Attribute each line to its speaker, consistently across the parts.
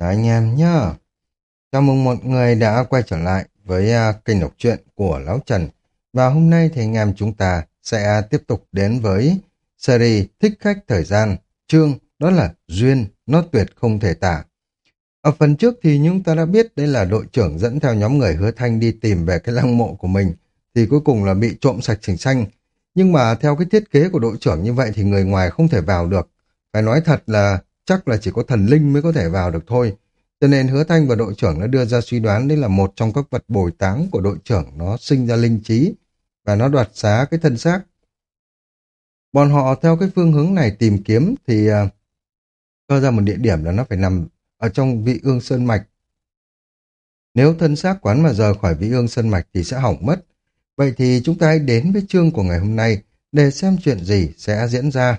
Speaker 1: Chào anh em nhá. Chào mừng mọi người đã quay trở lại với uh, kênh đọc truyện của Lão Trần. Và hôm nay thì anh em chúng ta sẽ tiếp tục đến với series Thích Khách Thời Gian. Chương đó là Duyên, nó tuyệt không thể tả. Ở phần trước thì chúng ta đã biết đây là đội trưởng dẫn theo nhóm người hứa thanh đi tìm về cái lăng mộ của mình. Thì cuối cùng là bị trộm sạch sành xanh. Nhưng mà theo cái thiết kế của đội trưởng như vậy thì người ngoài không thể vào được. Phải nói thật là chắc là chỉ có thần linh mới có thể vào được thôi. Cho nên hứa thanh và đội trưởng đã đưa ra suy đoán đây là một trong các vật bồi táng của đội trưởng nó sinh ra linh trí và nó đoạt xá cái thân xác. Bọn họ theo cái phương hướng này tìm kiếm thì uh, cho ra một địa điểm là nó phải nằm ở trong vị ương sơn mạch. Nếu thân xác quán mà rời khỏi vị ương sơn mạch thì sẽ hỏng mất. Vậy thì chúng ta hãy đến với chương của ngày hôm nay để xem chuyện gì sẽ diễn ra.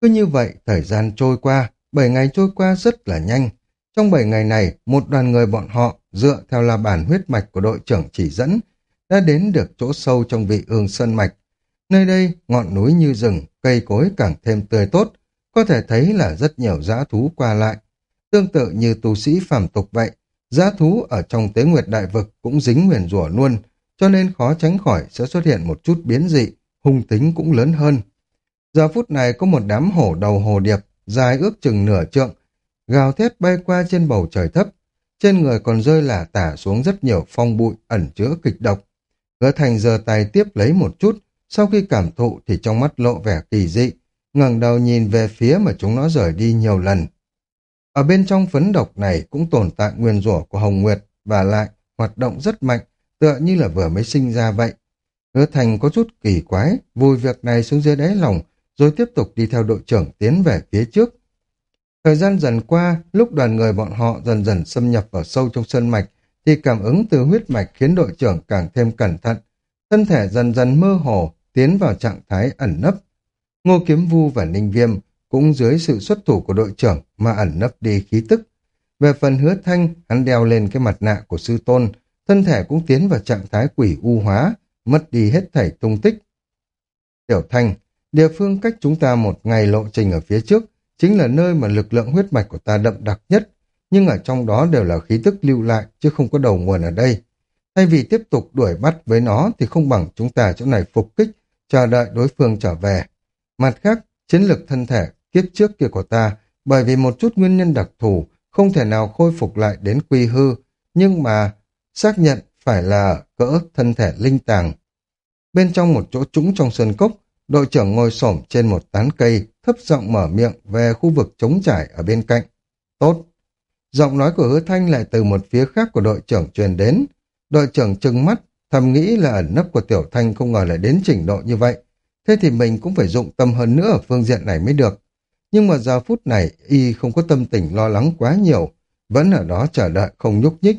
Speaker 1: Cứ như vậy, thời gian trôi qua, 7 ngày trôi qua rất là nhanh. Trong 7 ngày này, một đoàn người bọn họ, dựa theo là bản huyết mạch của đội trưởng chỉ dẫn, đã đến được chỗ sâu trong vị ương sơn mạch. Nơi đây, ngọn núi như rừng, cây cối càng thêm tươi tốt, có thể thấy là rất nhiều dã thú qua lại. Tương tự như tu sĩ phàm tục vậy, dã thú ở trong tế nguyệt đại vực cũng dính nguyền rủa luôn, cho nên khó tránh khỏi sẽ xuất hiện một chút biến dị, hung tính cũng lớn hơn. Giờ phút này có một đám hổ đầu hồ điệp, dài ước chừng nửa trượng, gào thét bay qua trên bầu trời thấp. Trên người còn rơi lả tả xuống rất nhiều phong bụi ẩn chứa kịch độc. Hứa thành giờ tay tiếp lấy một chút, sau khi cảm thụ thì trong mắt lộ vẻ kỳ dị, ngẩng đầu nhìn về phía mà chúng nó rời đi nhiều lần. Ở bên trong phấn độc này cũng tồn tại nguyên rủa của Hồng Nguyệt và lại hoạt động rất mạnh, tựa như là vừa mới sinh ra vậy. Hứa thành có chút kỳ quái, vùi việc này xuống dưới đáy lòng, rồi tiếp tục đi theo đội trưởng tiến về phía trước. Thời gian dần qua, lúc đoàn người bọn họ dần dần xâm nhập vào sâu trong sơn mạch, thì cảm ứng từ huyết mạch khiến đội trưởng càng thêm cẩn thận. Thân thể dần dần mơ hồ, tiến vào trạng thái ẩn nấp. Ngô Kiếm Vu và Ninh Viêm cũng dưới sự xuất thủ của đội trưởng mà ẩn nấp đi khí tức. Về phần hứa thanh, hắn đeo lên cái mặt nạ của sư tôn, thân thể cũng tiến vào trạng thái quỷ u hóa, mất đi hết thảy tung tích. Tiểu Thanh, Địa phương cách chúng ta một ngày lộ trình ở phía trước chính là nơi mà lực lượng huyết mạch của ta đậm đặc nhất, nhưng ở trong đó đều là khí tức lưu lại chứ không có đầu nguồn ở đây. Thay vì tiếp tục đuổi bắt với nó thì không bằng chúng ta chỗ này phục kích, chờ đợi đối phương trở về. Mặt khác, chiến lực thân thể kiếp trước kia của ta bởi vì một chút nguyên nhân đặc thù không thể nào khôi phục lại đến quy hư, nhưng mà xác nhận phải là cỡ thân thể linh tàng. Bên trong một chỗ trũng trong sơn cốc, đội trưởng ngồi xổm trên một tán cây, thấp giọng mở miệng về khu vực trống trải ở bên cạnh. Tốt. Giọng nói của hứa thanh lại từ một phía khác của đội trưởng truyền đến. Đội trưởng trừng mắt, thầm nghĩ là ẩn nấp của tiểu thanh không ngờ lại đến trình độ như vậy. Thế thì mình cũng phải dụng tâm hơn nữa ở phương diện này mới được. Nhưng mà giờ phút này, y không có tâm tình lo lắng quá nhiều, vẫn ở đó chờ đợi không nhúc nhích.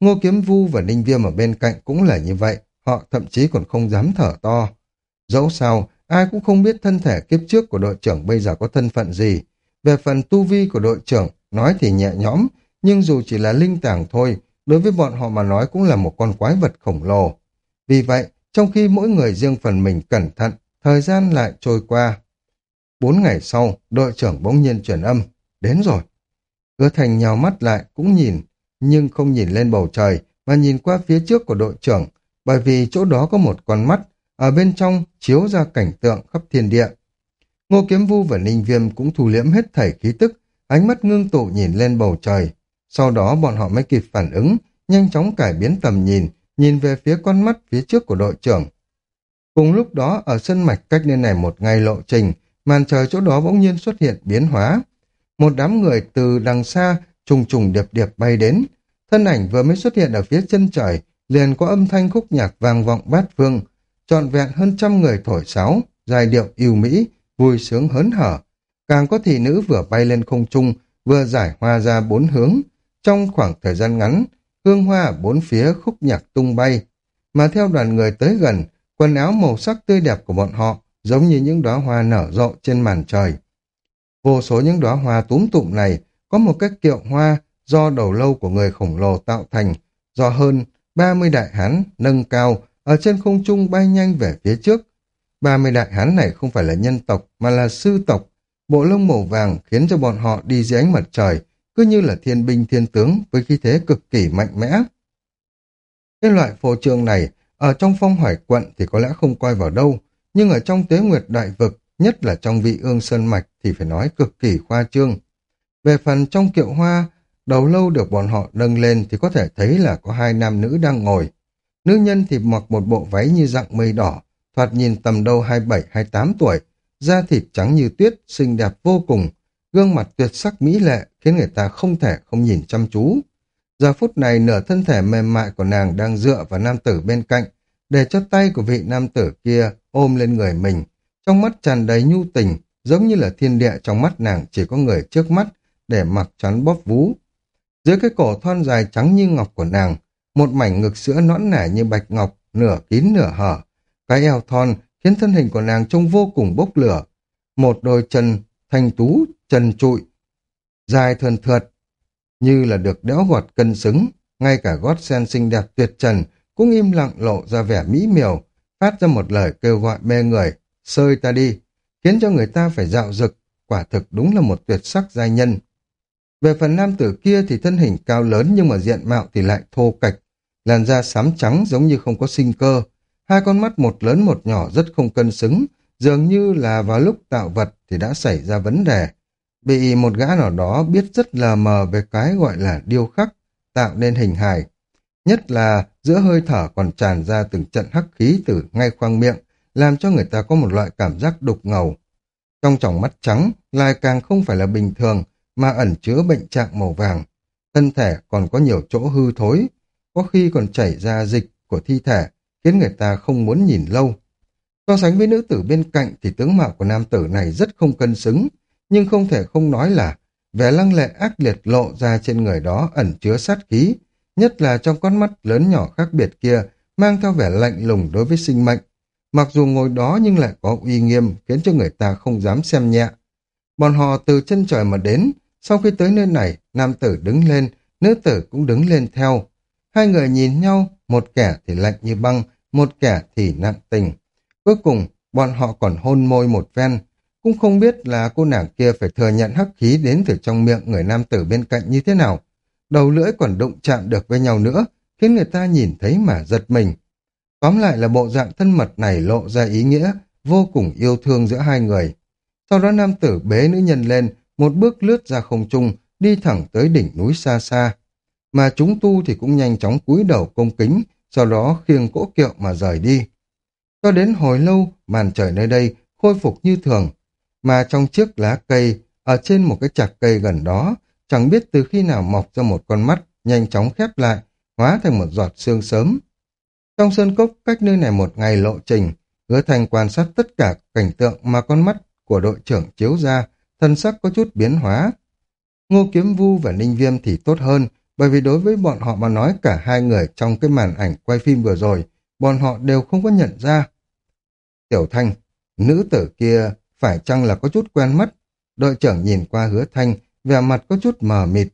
Speaker 1: Ngô Kiếm Vu và Ninh Viêm ở bên cạnh cũng là như vậy, họ thậm chí còn không dám thở to. Dẫu sao, ai cũng không biết thân thể kiếp trước của đội trưởng bây giờ có thân phận gì. Về phần tu vi của đội trưởng, nói thì nhẹ nhõm, nhưng dù chỉ là linh tàng thôi, đối với bọn họ mà nói cũng là một con quái vật khổng lồ. Vì vậy, trong khi mỗi người riêng phần mình cẩn thận, thời gian lại trôi qua. Bốn ngày sau, đội trưởng bỗng nhiên truyền âm, đến rồi. Hứa thành nhào mắt lại, cũng nhìn, nhưng không nhìn lên bầu trời, mà nhìn qua phía trước của đội trưởng, bởi vì chỗ đó có một con mắt, ở bên trong chiếu ra cảnh tượng khắp thiên địa. Ngô Kiếm Vu và Ninh Viêm cũng thu liễm hết thảy khí tức, ánh mắt ngưng tụ nhìn lên bầu trời. Sau đó bọn họ mới kịp phản ứng, nhanh chóng cải biến tầm nhìn, nhìn về phía con mắt phía trước của đội trưởng. Cùng lúc đó, ở sân mạch cách nơi này một ngày lộ trình, màn trời chỗ đó bỗng nhiên xuất hiện biến hóa. Một đám người từ đằng xa trùng trùng điệp điệp bay đến. Thân ảnh vừa mới xuất hiện ở phía chân trời, liền có âm thanh khúc nhạc vang vọng bát phương, trọn vẹn hơn trăm người thổi sáo, giai điệu yêu mỹ, vui sướng hớn hở. Càng có thị nữ vừa bay lên không trung, vừa giải hoa ra bốn hướng. Trong khoảng thời gian ngắn, hương hoa ở bốn phía khúc nhạc tung bay. Mà theo đoàn người tới gần, quần áo màu sắc tươi đẹp của bọn họ giống như những đóa hoa nở rộ trên màn trời. Vô số những đóa hoa túm tụm này có một cách kiệu hoa do đầu lâu của người khổng lồ tạo thành, do hơn 30 đại hán nâng cao ở trên không trung bay nhanh về phía trước. Ba mươi đại hán này không phải là nhân tộc, mà là sư tộc. Bộ lông màu vàng khiến cho bọn họ đi dưới ánh mặt trời, cứ như là thiên binh thiên tướng với khí thế cực kỳ mạnh mẽ. Cái loại phô trương này, ở trong phong hoài quận thì có lẽ không coi vào đâu, nhưng ở trong tế nguyệt đại vực, nhất là trong vị ương sơn mạch thì phải nói cực kỳ khoa trương. Về phần trong kiệu hoa, đầu lâu được bọn họ nâng lên thì có thể thấy là có hai nam nữ đang ngồi. Nữ nhân thì mặc một bộ váy như dạng mây đỏ, thoạt nhìn tầm đâu 27-28 tuổi, da thịt trắng như tuyết, xinh đẹp vô cùng, gương mặt tuyệt sắc mỹ lệ khiến người ta không thể không nhìn chăm chú. Giờ phút này nửa thân thể mềm mại của nàng đang dựa vào nam tử bên cạnh, để cho tay của vị nam tử kia ôm lên người mình, trong mắt tràn đầy nhu tình, giống như là thiên địa trong mắt nàng chỉ có người trước mắt để mặc chắn bóp vú. Dưới cái cổ thon dài trắng như ngọc của nàng, một mảnh ngực sữa nõn nẻ như bạch ngọc, nửa kín nửa hở. Cái eo thon khiến thân hình của nàng trông vô cùng bốc lửa. Một đôi chân thanh tú, chân trụi, dài thườn thượt, như là được đẽo gọt cân xứng, ngay cả gót sen xinh đẹp tuyệt trần cũng im lặng lộ ra vẻ mỹ miều, phát ra một lời kêu gọi mê người, sơi ta đi, khiến cho người ta phải dạo dực, quả thực đúng là một tuyệt sắc giai nhân. Về phần nam tử kia thì thân hình cao lớn nhưng mà diện mạo thì lại thô cạch, làn da xám trắng giống như không có sinh cơ, hai con mắt một lớn một nhỏ rất không cân xứng, dường như là vào lúc tạo vật thì đã xảy ra vấn đề. Bị một gã nào đó biết rất là mờ về cái gọi là điêu khắc, tạo nên hình hài. Nhất là giữa hơi thở còn tràn ra từng trận hắc khí từ ngay khoang miệng, làm cho người ta có một loại cảm giác đục ngầu. Trong tròng mắt trắng, lại càng không phải là bình thường, mà ẩn chứa bệnh trạng màu vàng. Thân thể còn có nhiều chỗ hư thối, có khi còn chảy ra dịch của thi thể, khiến người ta không muốn nhìn lâu. So sánh với nữ tử bên cạnh thì tướng mạo của nam tử này rất không cân xứng, nhưng không thể không nói là vẻ lăng lệ ác liệt lộ ra trên người đó ẩn chứa sát khí, nhất là trong con mắt lớn nhỏ khác biệt kia mang theo vẻ lạnh lùng đối với sinh mệnh. Mặc dù ngồi đó nhưng lại có uy nghiêm khiến cho người ta không dám xem nhẹ. Bọn họ từ chân trời mà đến, sau khi tới nơi này, nam tử đứng lên, nữ tử cũng đứng lên theo. Hai người nhìn nhau, một kẻ thì lạnh như băng, một kẻ thì nặng tình. Cuối cùng, bọn họ còn hôn môi một ven. Cũng không biết là cô nàng kia phải thừa nhận hắc khí đến từ trong miệng người nam tử bên cạnh như thế nào. Đầu lưỡi còn đụng chạm được với nhau nữa, khiến người ta nhìn thấy mà giật mình. Tóm lại là bộ dạng thân mật này lộ ra ý nghĩa, vô cùng yêu thương giữa hai người. Sau đó nam tử bế nữ nhân lên, một bước lướt ra không trung, đi thẳng tới đỉnh núi xa xa. Mà chúng tu thì cũng nhanh chóng cúi đầu công kính, sau đó khiêng cỗ kiệu mà rời đi. Cho đến hồi lâu, màn trời nơi đây khôi phục như thường, mà trong chiếc lá cây, ở trên một cái chạc cây gần đó, chẳng biết từ khi nào mọc ra một con mắt, nhanh chóng khép lại, hóa thành một giọt sương sớm. Trong sơn cốc, cách nơi này một ngày lộ trình, hứa thành quan sát tất cả cảnh tượng mà con mắt của đội trưởng chiếu ra, thân sắc có chút biến hóa. Ngô Kiếm Vu và Ninh Viêm thì tốt hơn, bởi vì đối với bọn họ mà nói cả hai người trong cái màn ảnh quay phim vừa rồi, bọn họ đều không có nhận ra. Tiểu Thanh, nữ tử kia phải chăng là có chút quen mắt? Đội trưởng nhìn qua hứa Thanh, vẻ mặt có chút mờ mịt.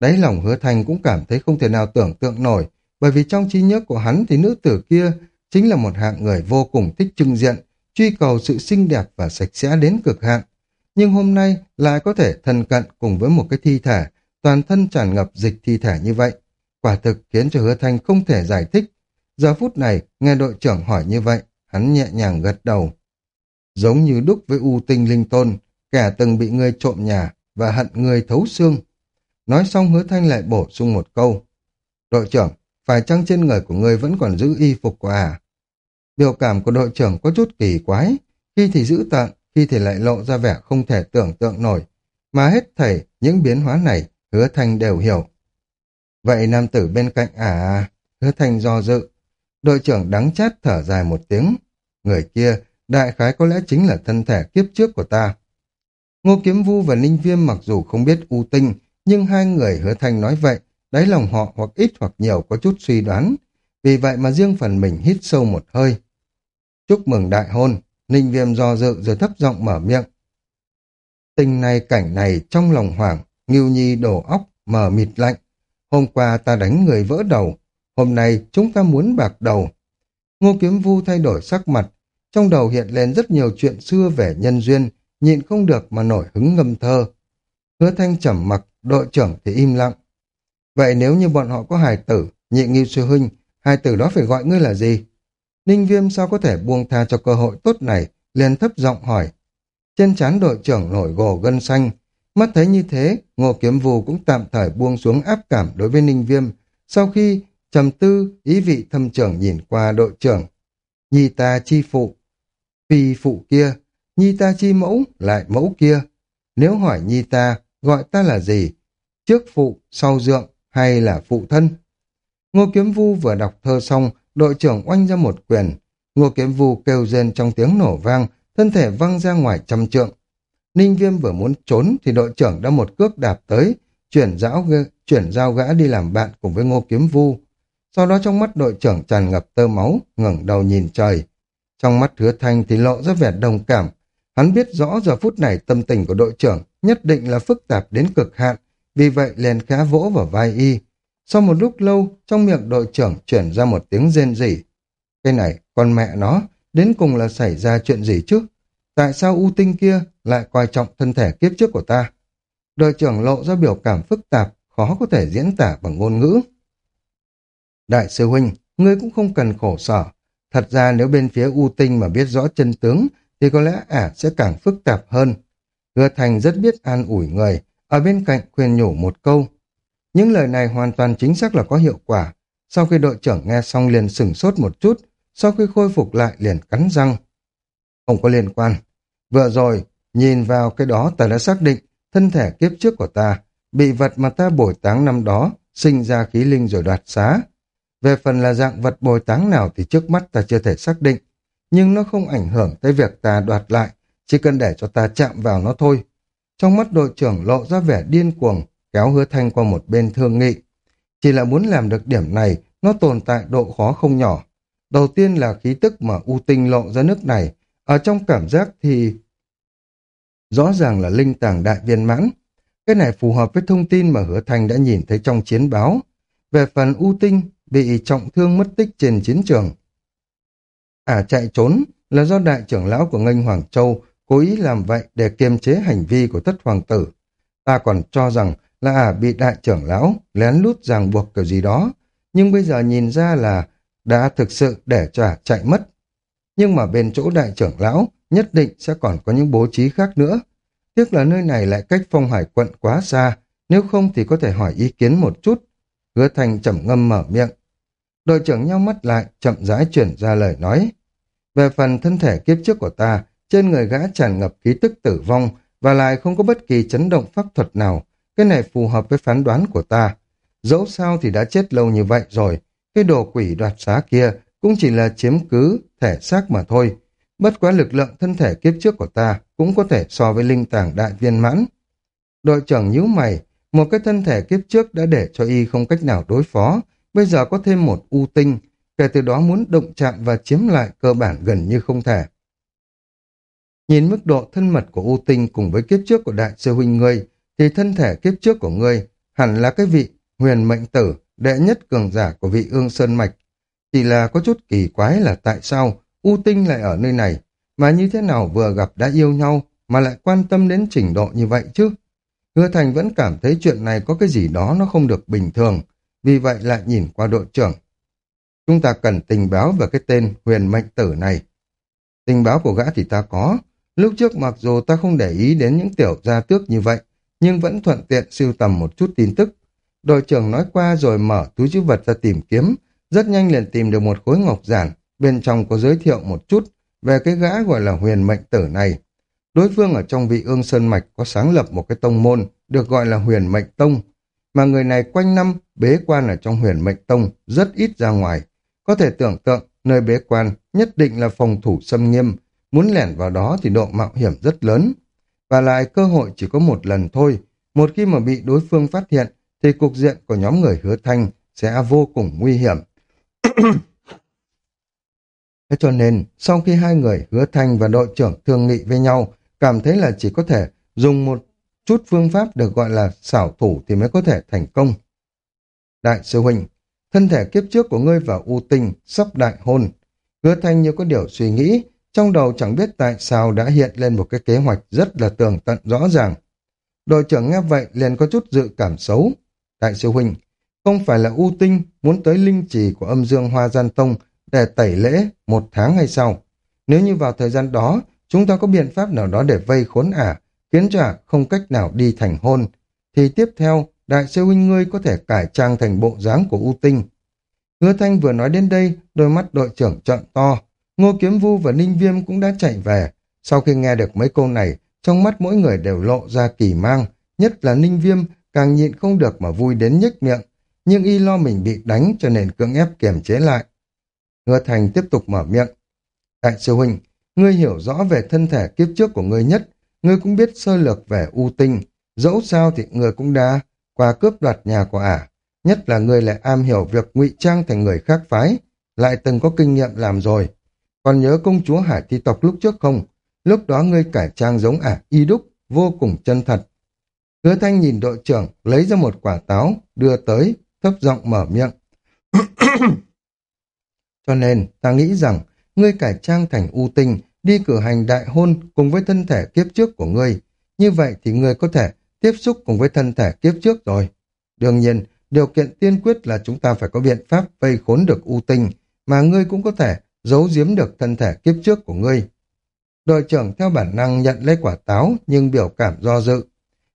Speaker 1: Đáy lòng hứa Thanh cũng cảm thấy không thể nào tưởng tượng nổi, bởi vì trong trí nhớ của hắn thì nữ tử kia chính là một hạng người vô cùng thích trưng diện, truy cầu sự xinh đẹp và sạch sẽ đến cực hạn. Nhưng hôm nay lại có thể thân cận cùng với một cái thi thể, toàn thân tràn ngập dịch thi thể như vậy. Quả thực khiến cho hứa thanh không thể giải thích. Giờ phút này, nghe đội trưởng hỏi như vậy, hắn nhẹ nhàng gật đầu. Giống như đúc với u tinh linh tôn, kẻ từng bị ngươi trộm nhà và hận người thấu xương. Nói xong hứa thanh lại bổ sung một câu. Đội trưởng, phải chăng trên người của ngươi vẫn còn giữ y phục của à? Biểu cảm của đội trưởng có chút kỳ quái, khi thì giữ tạng, khi thì lại lộ ra vẻ không thể tưởng tượng nổi. Mà hết thảy những biến hóa này, hứa thanh đều hiểu. Vậy nam tử bên cạnh à, hứa thanh do dự. Đội trưởng đắng chát thở dài một tiếng. Người kia, đại khái có lẽ chính là thân thể kiếp trước của ta. Ngô Kiếm Vu và Ninh Viêm mặc dù không biết u tinh, nhưng hai người hứa thanh nói vậy, đáy lòng họ hoặc ít hoặc nhiều có chút suy đoán. Vì vậy mà riêng phần mình hít sâu một hơi. Chúc mừng đại hôn, Ninh Viêm do dự rồi thấp giọng mở miệng. Tình này cảnh này trong lòng hoảng, Ngưu Nhi đổ óc, mở mịt lạnh. Hôm qua ta đánh người vỡ đầu, hôm nay chúng ta muốn bạc đầu. Ngô Kiếm Vu thay đổi sắc mặt, trong đầu hiện lên rất nhiều chuyện xưa về nhân duyên, nhịn không được mà nổi hứng ngâm thơ. Hứa thanh trầm mặc, đội trưởng thì im lặng. Vậy nếu như bọn họ có hài tử, nhị nghi sư huynh, hài tử đó phải gọi ngươi là gì? Ninh Viêm sao có thể buông tha cho cơ hội tốt này, liền thấp giọng hỏi. Trên trán đội trưởng nổi gồ gân xanh, mắt thấy như thế, Ngô Kiếm Vù cũng tạm thời buông xuống áp cảm đối với Ninh Viêm, sau khi trầm tư, ý vị thâm trưởng nhìn qua đội trưởng. Nhi ta chi phụ, phi phụ kia, nhi ta chi mẫu, lại mẫu kia. Nếu hỏi nhi ta, gọi ta là gì? Trước phụ, sau dượng, hay là phụ thân? Ngô Kiếm Vu vừa đọc thơ xong, đội trưởng oanh ra một quyền. Ngô Kiếm Vu kêu rên trong tiếng nổ vang, thân thể văng ra ngoài trăm trượng. Ninh Viêm vừa muốn trốn thì đội trưởng đã một cước đạp tới, chuyển giáo chuyển giao gã đi làm bạn cùng với Ngô Kiếm Vu. Sau đó trong mắt đội trưởng tràn ngập tơ máu, ngẩng đầu nhìn trời. Trong mắt hứa thanh thì lộ ra vẻ đồng cảm. Hắn biết rõ giờ phút này tâm tình của đội trưởng nhất định là phức tạp đến cực hạn, vì vậy liền khá vỗ vào vai y. Sau một lúc lâu, trong miệng đội trưởng chuyển ra một tiếng rên rỉ. Cái này, con mẹ nó, đến cùng là xảy ra chuyện gì chứ? Tại sao U Tinh kia lại coi trọng thân thể kiếp trước của ta? Đội trưởng lộ ra biểu cảm phức tạp, khó có thể diễn tả bằng ngôn ngữ. Đại sư huynh, ngươi cũng không cần khổ sở. Thật ra nếu bên phía U Tinh mà biết rõ chân tướng, thì có lẽ ả sẽ càng phức tạp hơn. Hứa Thành rất biết an ủi người, ở bên cạnh khuyên nhủ một câu. Những lời này hoàn toàn chính xác là có hiệu quả. Sau khi đội trưởng nghe xong liền sửng sốt một chút, sau khi khôi phục lại liền cắn răng. Không có liên quan. Vừa rồi, nhìn vào cái đó ta đã xác định thân thể kiếp trước của ta, bị vật mà ta bồi táng năm đó, sinh ra khí linh rồi đoạt xá. Về phần là dạng vật bồi táng nào thì trước mắt ta chưa thể xác định, nhưng nó không ảnh hưởng tới việc ta đoạt lại, chỉ cần để cho ta chạm vào nó thôi. Trong mắt đội trưởng lộ ra vẻ điên cuồng, kéo hứa thanh qua một bên thương nghị. Chỉ là muốn làm được điểm này, nó tồn tại độ khó không nhỏ. Đầu tiên là khí tức mà U Tinh lộ ra nước này, ở trong cảm giác thì rõ ràng là linh tàng đại viên mãn. Cái này phù hợp với thông tin mà hứa thanh đã nhìn thấy trong chiến báo. Về phần U Tinh bị trọng thương mất tích trên chiến trường. À chạy trốn là do đại trưởng lão của ngân Hoàng Châu cố ý làm vậy để kiềm chế hành vi của thất hoàng tử. Ta còn cho rằng là à bị đại trưởng lão lén lút ràng buộc kiểu gì đó, nhưng bây giờ nhìn ra là đã thực sự để cho à, chạy mất. Nhưng mà bên chỗ đại trưởng lão nhất định sẽ còn có những bố trí khác nữa. Tiếc là nơi này lại cách phong hải quận quá xa, nếu không thì có thể hỏi ý kiến một chút. Hứa thành trầm ngâm mở miệng. Đội trưởng nhau mắt lại, chậm rãi chuyển ra lời nói. Về phần thân thể kiếp trước của ta, trên người gã tràn ngập khí tức tử vong và lại không có bất kỳ chấn động pháp thuật nào. Cái này phù hợp với phán đoán của ta. Dẫu sao thì đã chết lâu như vậy rồi, cái đồ quỷ đoạt xá kia cũng chỉ là chiếm cứ thể xác mà thôi. Bất quá lực lượng thân thể kiếp trước của ta cũng có thể so với linh tàng đại viên mãn. Đội trưởng nhíu mày, một cái thân thể kiếp trước đã để cho y không cách nào đối phó, bây giờ có thêm một u tinh, kể từ đó muốn động chạm và chiếm lại cơ bản gần như không thể. Nhìn mức độ thân mật của U Tinh cùng với kiếp trước của đại sư huynh ngươi, thì thân thể kiếp trước của ngươi hẳn là cái vị huyền mệnh tử, đệ nhất cường giả của vị ương sơn mạch. Chỉ là có chút kỳ quái là tại sao U Tinh lại ở nơi này, mà như thế nào vừa gặp đã yêu nhau mà lại quan tâm đến trình độ như vậy chứ? Hứa Thành vẫn cảm thấy chuyện này có cái gì đó nó không được bình thường, vì vậy lại nhìn qua đội trưởng. Chúng ta cần tình báo về cái tên huyền mệnh tử này. Tình báo của gã thì ta có, Lúc trước mặc dù ta không để ý đến những tiểu gia tước như vậy, nhưng vẫn thuận tiện siêu tầm một chút tin tức. Đội trưởng nói qua rồi mở túi chữ vật ra tìm kiếm, rất nhanh liền tìm được một khối ngọc giản, bên trong có giới thiệu một chút về cái gã gọi là huyền mệnh tử này. Đối phương ở trong vị ương sơn mạch có sáng lập một cái tông môn được gọi là huyền mệnh tông, mà người này quanh năm bế quan ở trong huyền mệnh tông rất ít ra ngoài. Có thể tưởng tượng nơi bế quan nhất định là phòng thủ xâm nghiêm, Muốn lẻn vào đó thì độ mạo hiểm rất lớn. Và lại cơ hội chỉ có một lần thôi. Một khi mà bị đối phương phát hiện thì cục diện của nhóm người hứa thanh sẽ vô cùng nguy hiểm. Thế cho nên, sau khi hai người hứa thanh và đội trưởng thương nghị với nhau, cảm thấy là chỉ có thể dùng một chút phương pháp được gọi là xảo thủ thì mới có thể thành công. Đại sư huynh, thân thể kiếp trước của ngươi và U Tinh sắp đại hôn. Hứa thanh như có điều suy nghĩ, trong đầu chẳng biết tại sao đã hiện lên một cái kế hoạch rất là tường tận rõ ràng. Đội trưởng nghe vậy liền có chút dự cảm xấu. Đại sư huynh, không phải là U Tinh muốn tới linh trì của âm dương Hoa Gian Tông để tẩy lễ một tháng hay sau. Nếu như vào thời gian đó, chúng ta có biện pháp nào đó để vây khốn ả, khiến cho ả không cách nào đi thành hôn, thì tiếp theo, đại sư huynh ngươi có thể cải trang thành bộ dáng của U Tinh. Hứa Thanh vừa nói đến đây, đôi mắt đội trưởng trợn to. Ngô Kiếm Vu và Ninh Viêm cũng đã chạy về. Sau khi nghe được mấy câu này, trong mắt mỗi người đều lộ ra kỳ mang, nhất là Ninh Viêm càng nhịn không được mà vui đến nhếch miệng, nhưng y lo mình bị đánh cho nên cưỡng ép kiềm chế lại. Hứa Thành tiếp tục mở miệng. Đại sư huynh, ngươi hiểu rõ về thân thể kiếp trước của ngươi nhất, ngươi cũng biết sơ lược về u tinh, dẫu sao thì ngươi cũng đã qua cướp đoạt nhà của ả, nhất là ngươi lại am hiểu việc ngụy trang thành người khác phái, lại từng có kinh nghiệm làm rồi. Còn nhớ công chúa Hải Thi tộc lúc trước không? Lúc đó ngươi cải trang giống ả y đúc, vô cùng chân thật. Hứa Thanh nhìn đội trưởng, lấy ra một quả táo, đưa tới, thấp giọng mở miệng. Cho nên, ta nghĩ rằng, ngươi cải trang thành u tinh, đi cử hành đại hôn cùng với thân thể kiếp trước của ngươi. Như vậy thì ngươi có thể tiếp xúc cùng với thân thể kiếp trước rồi. Đương nhiên, điều kiện tiên quyết là chúng ta phải có biện pháp vây khốn được u tinh, mà ngươi cũng có thể giấu giếm được thân thể kiếp trước của ngươi. Đội trưởng theo bản năng nhận lấy quả táo nhưng biểu cảm do dự.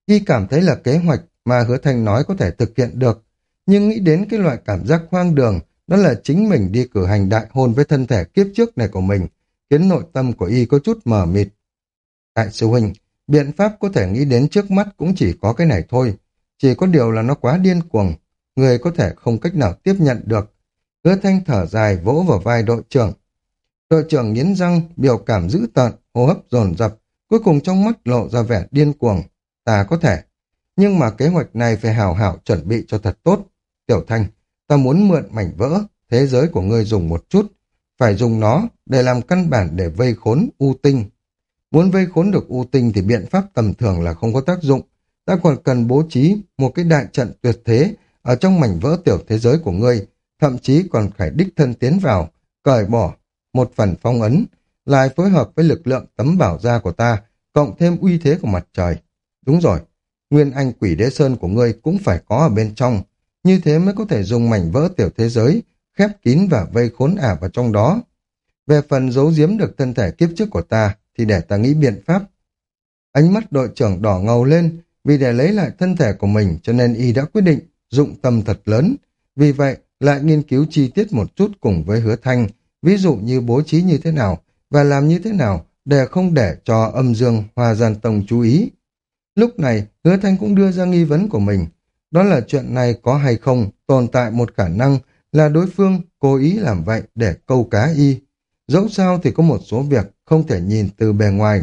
Speaker 1: Y cảm thấy là kế hoạch mà hứa thanh nói có thể thực hiện được, nhưng nghĩ đến cái loại cảm giác hoang đường đó là chính mình đi cử hành đại hôn với thân thể kiếp trước này của mình, khiến nội tâm của y có chút mờ mịt. Đại sư huynh, biện pháp có thể nghĩ đến trước mắt cũng chỉ có cái này thôi, chỉ có điều là nó quá điên cuồng, người có thể không cách nào tiếp nhận được. Hứa thanh thở dài vỗ vào vai đội trưởng. Đội trưởng nghiến răng, biểu cảm dữ tợn, hô hấp dồn dập, cuối cùng trong mắt lộ ra vẻ điên cuồng. Ta có thể, nhưng mà kế hoạch này phải hào hảo chuẩn bị cho thật tốt. Tiểu Thanh, ta muốn mượn mảnh vỡ, thế giới của ngươi dùng một chút, phải dùng nó để làm căn bản để vây khốn U Tinh. Muốn vây khốn được U Tinh thì biện pháp tầm thường là không có tác dụng, ta còn cần bố trí một cái đại trận tuyệt thế ở trong mảnh vỡ tiểu thế giới của ngươi, thậm chí còn phải đích thân tiến vào, cởi bỏ một phần phong ấn, lại phối hợp với lực lượng tấm bảo gia của ta, cộng thêm uy thế của mặt trời. Đúng rồi, nguyên anh quỷ đế sơn của ngươi cũng phải có ở bên trong, như thế mới có thể dùng mảnh vỡ tiểu thế giới, khép kín và vây khốn ả vào trong đó. Về phần giấu giếm được thân thể kiếp trước của ta, thì để ta nghĩ biện pháp. Ánh mắt đội trưởng đỏ ngầu lên, vì để lấy lại thân thể của mình cho nên y đã quyết định dụng tâm thật lớn. Vì vậy, lại nghiên cứu chi tiết một chút cùng với hứa thanh, ví dụ như bố trí như thế nào và làm như thế nào để không để cho âm dương hoa gian tông chú ý. Lúc này, hứa thanh cũng đưa ra nghi vấn của mình. Đó là chuyện này có hay không tồn tại một khả năng là đối phương cố ý làm vậy để câu cá y. Dẫu sao thì có một số việc không thể nhìn từ bề ngoài.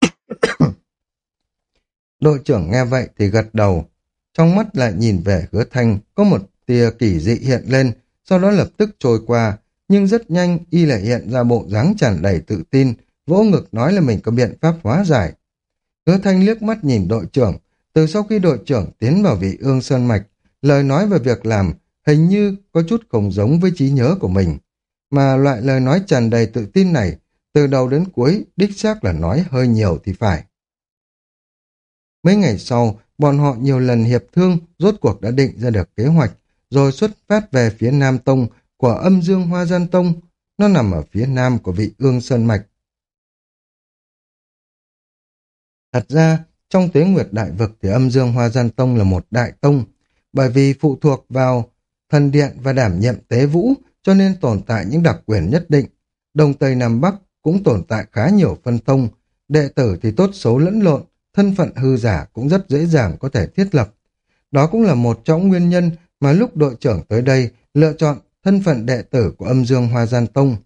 Speaker 1: Đội trưởng nghe vậy thì gật đầu, trong mắt lại nhìn về hứa thanh, có một tia kỳ dị hiện lên, sau đó lập tức trôi qua, nhưng rất nhanh y lại hiện ra bộ dáng tràn đầy tự tin, vỗ ngực nói là mình có biện pháp hóa giải. Hứa thanh liếc mắt nhìn đội trưởng, từ sau khi đội trưởng tiến vào vị ương sơn mạch, lời nói về việc làm hình như có chút không giống với trí nhớ của mình. Mà loại lời nói tràn đầy tự tin này, từ đầu đến cuối, đích xác là nói hơi nhiều thì phải. Mấy ngày sau, bọn họ nhiều lần hiệp thương, rốt cuộc đã định ra được kế hoạch, rồi xuất phát về phía Nam Tông của âm dương Hoa Gian Tông. Nó nằm ở phía nam của vị ương Sơn Mạch. Thật ra, trong tuế nguyệt đại vực thì âm dương Hoa Gian Tông là một đại tông, bởi vì phụ thuộc vào thần điện và đảm nhiệm tế vũ, cho nên tồn tại những đặc quyền nhất định. Đông Tây Nam Bắc cũng tồn tại khá nhiều phân tông, đệ tử thì tốt xấu lẫn lộn, thân phận hư giả cũng rất dễ dàng có thể thiết lập. Đó cũng là một trong nguyên nhân mà lúc đội trưởng tới đây lựa chọn thân phận đệ tử của âm dương Hoa Gian Tông.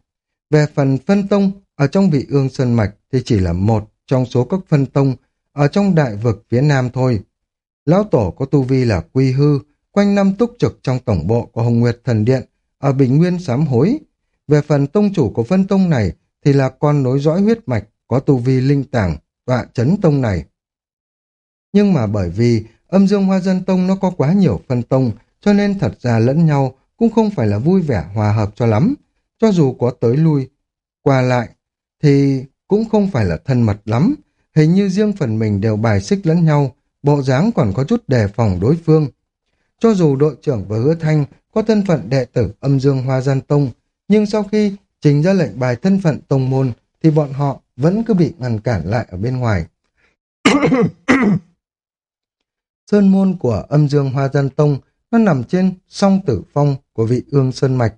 Speaker 1: Về phần phân tông, ở trong vị ương Sơn Mạch thì chỉ là một trong số các phân tông ở trong đại vực phía nam thôi. Lão Tổ có tu vi là quy hư, quanh năm túc trực trong tổng bộ của Hồng Nguyệt Thần Điện ở Bình Nguyên Sám Hối. Về phần tông chủ của phân tông này thì là con nối dõi huyết mạch có tu vi linh tàng, tọa chấn tông này. Nhưng mà bởi vì âm dương hoa dân tông nó có quá nhiều phân tông, cho nên thật ra lẫn nhau cũng không phải là vui vẻ hòa hợp cho lắm. Cho dù có tới lui, qua lại, thì cũng không phải là thân mật lắm. Hình như riêng phần mình đều bài xích lẫn nhau, bộ dáng còn có chút đề phòng đối phương. Cho dù đội trưởng và hứa thanh có thân phận đệ tử âm dương hoa gian tông, nhưng sau khi trình ra lệnh bài thân phận tông môn thì bọn họ vẫn cứ bị ngăn cản lại ở bên ngoài. Sơn môn của âm dương hoa gian tông nó nằm trên song tử phong của vị ương sơn mạch.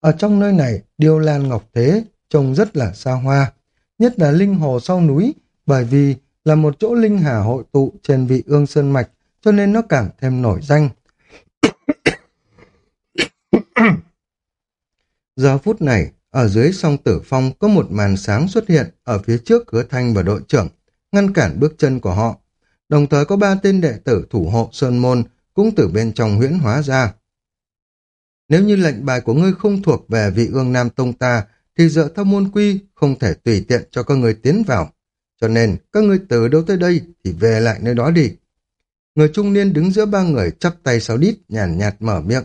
Speaker 1: Ở trong nơi này, điêu lan ngọc thế trông rất là xa hoa, nhất là linh hồ sau núi, bởi vì là một chỗ linh hà hội tụ trên vị ương sơn mạch, cho nên nó càng thêm nổi danh. Giờ phút này, ở dưới song tử phong có một màn sáng xuất hiện ở phía trước hứa thanh và đội trưởng, ngăn cản bước chân của họ. Đồng thời có ba tên đệ tử thủ hộ Sơn Môn cũng từ bên trong huyễn hóa ra. Nếu như lệnh bài của ngươi không thuộc về vị ương Nam Tông ta, thì dựa theo môn quy không thể tùy tiện cho các người tiến vào. Cho nên, các người từ đâu tới đây thì về lại nơi đó đi. Người trung niên đứng giữa ba người chắp tay sáu đít, nhàn nhạt, nhạt mở miệng.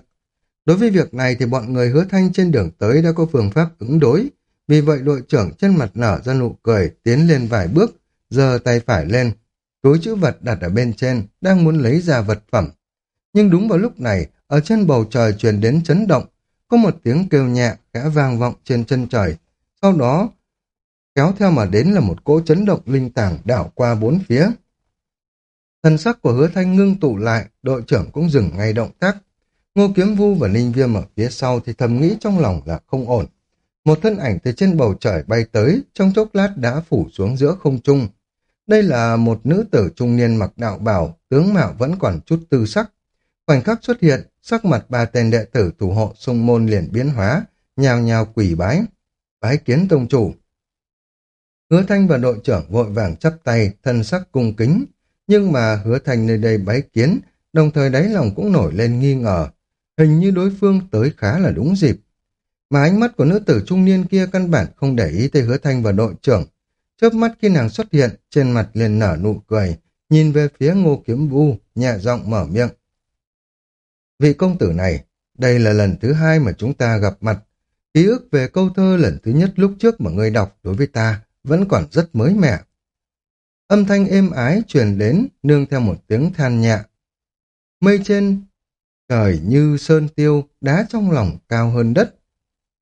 Speaker 1: Đối với việc này thì bọn người hứa thanh trên đường tới đã có phương pháp ứng đối. Vì vậy đội trưởng trên mặt nở ra nụ cười, tiến lên vài bước, giơ tay phải lên. Túi chữ vật đặt ở bên trên, đang muốn lấy ra vật phẩm. Nhưng đúng vào lúc này, ở trên bầu trời truyền đến chấn động, có một tiếng kêu nhẹ, khẽ vang vọng trên chân trời. Sau đó, kéo theo mà đến là một cỗ chấn động linh tảng đảo qua bốn phía. Thần sắc của hứa thanh ngưng tụ lại, đội trưởng cũng dừng ngay động tác. Ngô Kiếm Vu và Ninh Viêm ở phía sau thì thầm nghĩ trong lòng là không ổn. Một thân ảnh từ trên bầu trời bay tới, trong chốc lát đã phủ xuống giữa không trung. Đây là một nữ tử trung niên mặc đạo bào, tướng mạo vẫn còn chút tư sắc. Khoảnh khắc xuất hiện, sắc mặt ba tên đệ tử thủ hộ sung môn liền biến hóa, nhào nhào quỷ bái. Bái kiến tông chủ. Hứa Thanh và đội trưởng vội vàng chắp tay, thân sắc cung kính. Nhưng mà hứa Thanh nơi đây bái kiến, đồng thời đáy lòng cũng nổi lên nghi ngờ. Hình như đối phương tới khá là đúng dịp. Mà ánh mắt của nữ tử trung niên kia căn bản không để ý tới hứa Thanh và đội trưởng. Chớp mắt khi nàng xuất hiện, trên mặt liền nở nụ cười, nhìn về phía ngô kiếm vu, nhẹ giọng mở miệng. Vị công tử này, đây là lần thứ hai mà chúng ta gặp mặt. Ký ức về câu thơ lần thứ nhất lúc trước mà ngươi đọc đối với ta vẫn còn rất mới mẻ. Âm thanh êm ái truyền đến nương theo một tiếng than nhẹ. Mây trên trời như sơn tiêu, đá trong lòng cao hơn đất.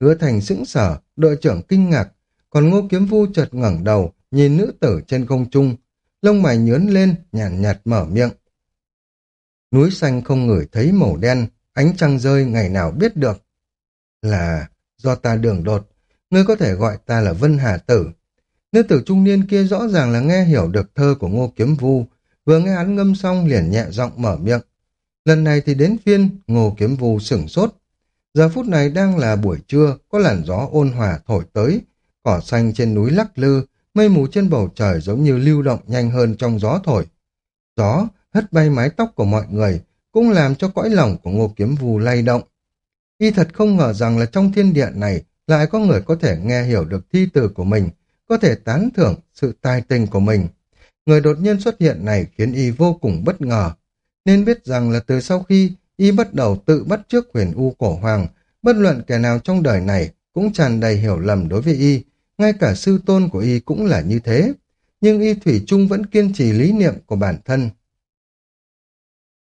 Speaker 1: Hứa thành sững sở, đội trưởng kinh ngạc, còn ngô kiếm vu chợt ngẩng đầu, nhìn nữ tử trên không trung, lông mày nhướn lên, nhàn nhạt, nhạt mở miệng. Núi xanh không ngửi thấy màu đen, ánh trăng rơi ngày nào biết được. Là do ta đường đột, ngươi có thể gọi ta là Vân Hà Tử. Nữ tử trung niên kia rõ ràng là nghe hiểu được thơ của Ngô Kiếm Vu, vừa nghe hắn ngâm xong liền nhẹ giọng mở miệng. Lần này thì đến phiên Ngô Kiếm Vu sửng sốt. Giờ phút này đang là buổi trưa, có làn gió ôn hòa thổi tới, cỏ xanh trên núi lắc lư, mây mù trên bầu trời giống như lưu động nhanh hơn trong gió thổi. Gió hất bay mái tóc của mọi người, cũng làm cho cõi lòng của Ngô Kiếm vù lay động. Y thật không ngờ rằng là trong thiên địa này lại có người có thể nghe hiểu được thi từ của mình, có thể tán thưởng sự tài tình của mình. Người đột nhiên xuất hiện này khiến Y vô cùng bất ngờ, nên biết rằng là từ sau khi Y bắt đầu tự bắt trước huyền U cổ hoàng, bất luận kẻ nào trong đời này cũng tràn đầy hiểu lầm đối với Y, ngay cả sư tôn của Y cũng là như thế. Nhưng Y Thủy Trung vẫn kiên trì lý niệm của bản thân,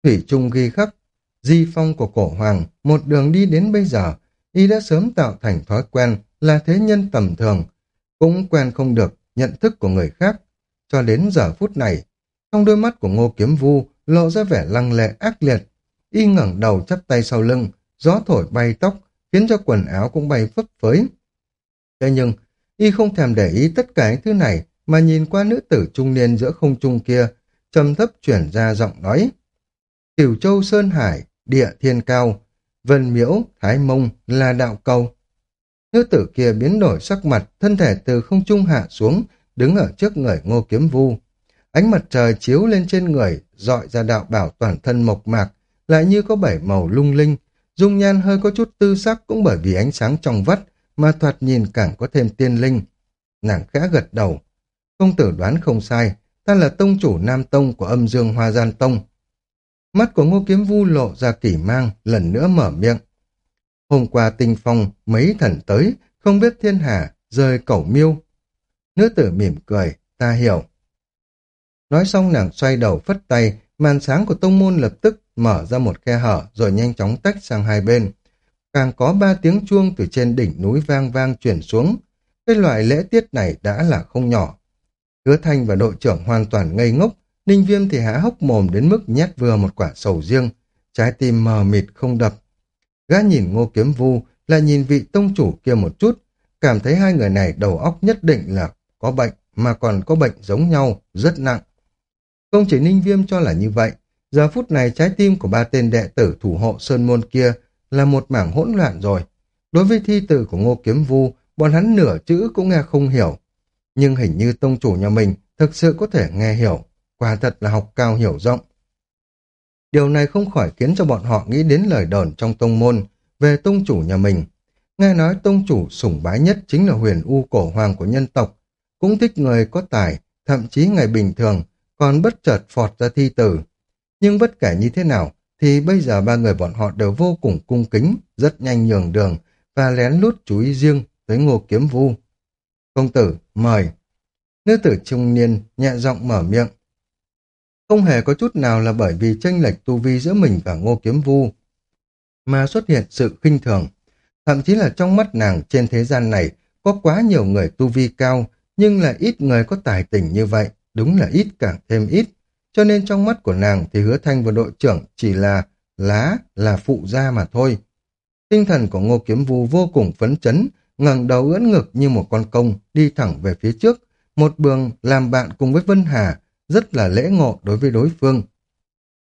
Speaker 1: Thủy Trung ghi khắc, di phong của cổ hoàng, một đường đi đến bây giờ, y đã sớm tạo thành thói quen là thế nhân tầm thường, cũng quen không được nhận thức của người khác. Cho đến giờ phút này, trong đôi mắt của ngô kiếm vu lộ ra vẻ lăng lệ ác liệt, y ngẩng đầu chắp tay sau lưng, gió thổi bay tóc, khiến cho quần áo cũng bay phấp phới. Thế nhưng, y không thèm để ý tất cả những thứ này, mà nhìn qua nữ tử trung niên giữa không trung kia, trầm thấp chuyển ra giọng nói. Cửu Châu Sơn Hải, địa thiên cao, Vân Miễu, Thái Mông là đạo cầu. Nữ tử kia biến đổi sắc mặt, thân thể từ không trung hạ xuống, đứng ở trước người ngô kiếm vu. Ánh mặt trời chiếu lên trên người, dọi ra đạo bảo toàn thân mộc mạc, lại như có bảy màu lung linh, dung nhan hơi có chút tư sắc cũng bởi vì ánh sáng trong vắt, mà thoạt nhìn càng có thêm tiên linh. Nàng khẽ gật đầu. Công tử đoán không sai, ta là tông chủ Nam Tông của âm dương Hoa Gian Tông. Mắt của ngô kiếm vu lộ ra kỷ mang, lần nữa mở miệng. Hôm qua tinh phong, mấy thần tới, không biết thiên hà, rời cẩu miêu. Nữ tử mỉm cười, ta hiểu, Nói xong nàng xoay đầu phất tay, màn sáng của tông môn lập tức mở ra một khe hở rồi nhanh chóng tách sang hai bên. Càng có ba tiếng chuông từ trên đỉnh núi vang vang chuyển xuống. Cái loại lễ tiết này đã là không nhỏ. Hứa Thanh và đội trưởng hoàn toàn ngây ngốc, Ninh Viêm thì há hốc mồm đến mức nhét vừa một quả sầu riêng, trái tim mờ mịt không đập. Gã nhìn ngô kiếm vu là nhìn vị tông chủ kia một chút, cảm thấy hai người này đầu óc nhất định là có bệnh, mà còn có bệnh giống nhau, rất nặng. Không chỉ Ninh Viêm cho là như vậy, giờ phút này trái tim của ba tên đệ tử thủ hộ Sơn Môn kia là một mảng hỗn loạn rồi. Đối với thi tử của Ngô Kiếm Vu, bọn hắn nửa chữ cũng nghe không hiểu. Nhưng hình như tông chủ nhà mình thực sự có thể nghe hiểu, quả thật là học cao hiểu rộng. Điều này không khỏi khiến cho bọn họ nghĩ đến lời đồn trong tông môn về tông chủ nhà mình. Nghe nói tông chủ sủng bái nhất chính là huyền u cổ hoàng của nhân tộc, cũng thích người có tài, thậm chí ngày bình thường còn bất chợt phọt ra thi tử. Nhưng bất kể như thế nào, thì bây giờ ba người bọn họ đều vô cùng cung kính, rất nhanh nhường đường và lén lút chú ý riêng tới ngô kiếm vu. Công tử, mời. Nữ tử trung niên nhẹ giọng mở miệng. Không hề có chút nào là bởi vì tranh lệch tu vi giữa mình và ngô kiếm vu, mà xuất hiện sự khinh thường. Thậm chí là trong mắt nàng trên thế gian này có quá nhiều người tu vi cao, nhưng là ít người có tài tình như vậy, đúng là ít càng thêm ít. Cho nên trong mắt của nàng thì hứa thanh và đội trưởng chỉ là lá, là phụ gia mà thôi. Tinh thần của ngô kiếm vu vô cùng phấn chấn, ngẩng đầu ưỡn ngực như một con công, đi thẳng về phía trước, một đường làm bạn cùng với Vân Hà, rất là lễ ngộ đối với đối phương.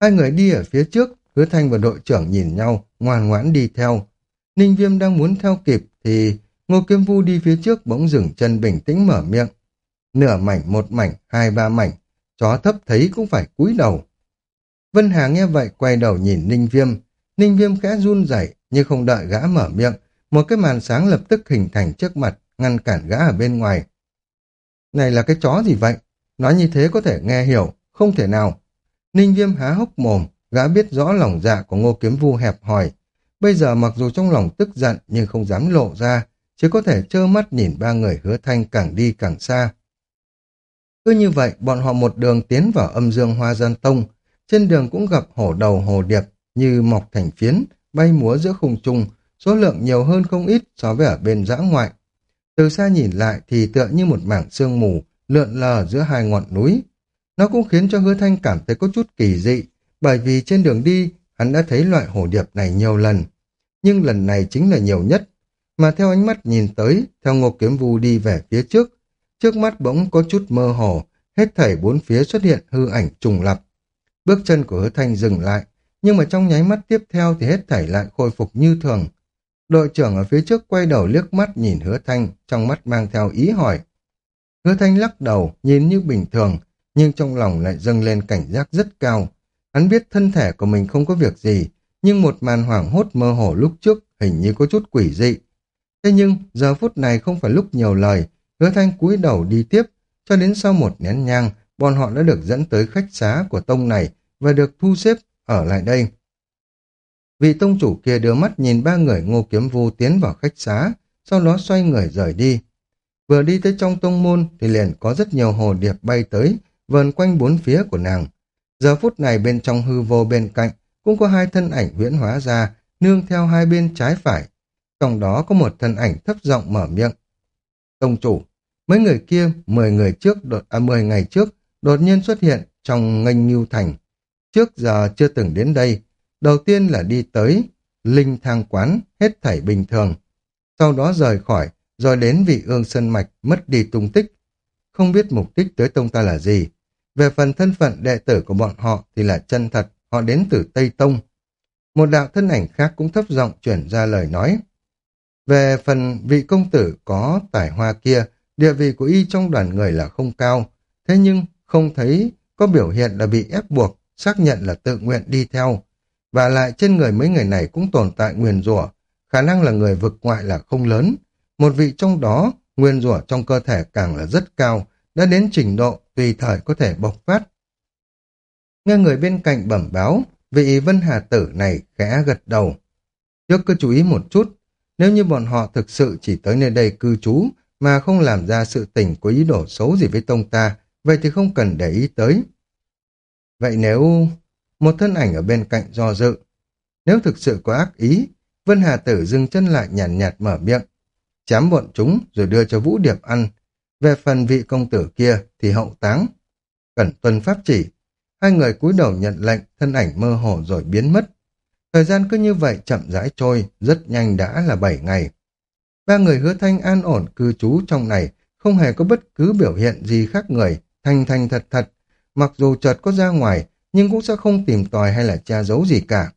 Speaker 1: Hai người đi ở phía trước, hứa thanh và đội trưởng nhìn nhau, ngoan ngoãn đi theo. Ninh Viêm đang muốn theo kịp thì Ngô Kiếm Vu đi phía trước bỗng dừng chân bình tĩnh mở miệng. Nửa mảnh, một mảnh, hai ba mảnh, chó thấp thấy cũng phải cúi đầu. Vân Hà nghe vậy quay đầu nhìn Ninh Viêm. Ninh Viêm khẽ run rẩy nhưng không đợi gã mở miệng. Một cái màn sáng lập tức hình thành trước mặt, ngăn cản gã ở bên ngoài. Này là cái chó gì vậy? Nói như thế có thể nghe hiểu, không thể nào. Ninh Viêm há hốc mồm, gã biết rõ lòng dạ của Ngô Kiếm Vu hẹp hòi. Bây giờ mặc dù trong lòng tức giận nhưng không dám lộ ra, chỉ có thể trơ mắt nhìn ba người hứa thanh càng đi càng xa. Cứ như vậy, bọn họ một đường tiến vào âm dương hoa gian tông, trên đường cũng gặp hổ đầu hồ điệp như mọc thành phiến, bay múa giữa khung trung, số lượng nhiều hơn không ít so với ở bên giã ngoại. Từ xa nhìn lại thì tựa như một mảng sương mù lượn lờ giữa hai ngọn núi. Nó cũng khiến cho hứa thanh cảm thấy có chút kỳ dị, bởi vì trên đường đi hắn đã thấy loại hổ điệp này nhiều lần. Nhưng lần này chính là nhiều nhất, mà theo ánh mắt nhìn tới, theo ngô kiếm vu đi về phía trước, trước mắt bỗng có chút mơ hồ, hết thảy bốn phía xuất hiện hư ảnh trùng lập. Bước chân của hứa thanh dừng lại, nhưng mà trong nháy mắt tiếp theo thì hết thảy lại khôi phục như thường. Đội trưởng ở phía trước quay đầu liếc mắt nhìn hứa thanh, trong mắt mang theo ý hỏi. Hứa thanh lắc đầu, nhìn như bình thường, nhưng trong lòng lại dâng lên cảnh giác rất cao. Hắn biết thân thể của mình không có việc gì, nhưng một màn hoảng hốt mơ hồ lúc trước hình như có chút quỷ dị. Thế nhưng, giờ phút này không phải lúc nhiều lời, hứa thanh cúi đầu đi tiếp, cho đến sau một nén nhang, bọn họ đã được dẫn tới khách xá của tông này và được thu xếp ở lại đây. Vị tông chủ kia đưa mắt nhìn ba người ngô kiếm vu tiến vào khách xá, sau đó xoay người rời đi. Vừa đi tới trong tông môn thì liền có rất nhiều hồ điệp bay tới, vờn quanh bốn phía của nàng. Giờ phút này bên trong hư vô bên cạnh cũng có hai thân ảnh huyễn hóa ra, nương theo hai bên trái phải. Trong đó có một thân ảnh thấp giọng mở miệng. Tông chủ, mấy người kia, mười người trước, đột, à, 10 ngày trước, đột nhiên xuất hiện trong ngành ngưu thành. Trước giờ chưa từng đến đây, đầu tiên là đi tới linh thang quán, hết thảy bình thường. Sau đó rời khỏi, rồi đến vị ương sân mạch mất đi tung tích. Không biết mục đích tới tông ta là gì. Về phần thân phận đệ tử của bọn họ thì là chân thật, họ đến từ Tây Tông. Một đạo thân ảnh khác cũng thấp giọng chuyển ra lời nói. Về phần vị công tử có tài hoa kia, địa vị của y trong đoàn người là không cao, thế nhưng không thấy có biểu hiện là bị ép buộc, xác nhận là tự nguyện đi theo. Và lại trên người mấy người này cũng tồn tại nguyền rủa khả năng là người vực ngoại là không lớn, một vị trong đó, nguyên rủa trong cơ thể càng là rất cao, đã đến trình độ tùy thời có thể bộc phát. Nghe người bên cạnh bẩm báo, vị Vân Hà Tử này khẽ gật đầu. Trước cứ chú ý một chút, nếu như bọn họ thực sự chỉ tới nơi đây cư trú mà không làm ra sự tình có ý đồ xấu gì với tông ta, vậy thì không cần để ý tới. Vậy nếu... Một thân ảnh ở bên cạnh do dự. Nếu thực sự có ác ý, Vân Hà Tử dừng chân lại nhàn nhạt, nhạt mở miệng. Chám bọn chúng rồi đưa cho Vũ Điệp ăn. Về phần vị công tử kia thì hậu táng. Cẩn tuân pháp chỉ. Hai người cúi đầu nhận lệnh, thân ảnh mơ hồ rồi biến mất. Thời gian cứ như vậy chậm rãi trôi, rất nhanh đã là bảy ngày. Ba người hứa thanh an ổn cư trú trong này, không hề có bất cứ biểu hiện gì khác người, thanh thanh thật thật. Mặc dù chợt có ra ngoài, nhưng cũng sẽ không tìm tòi hay là tra giấu gì cả.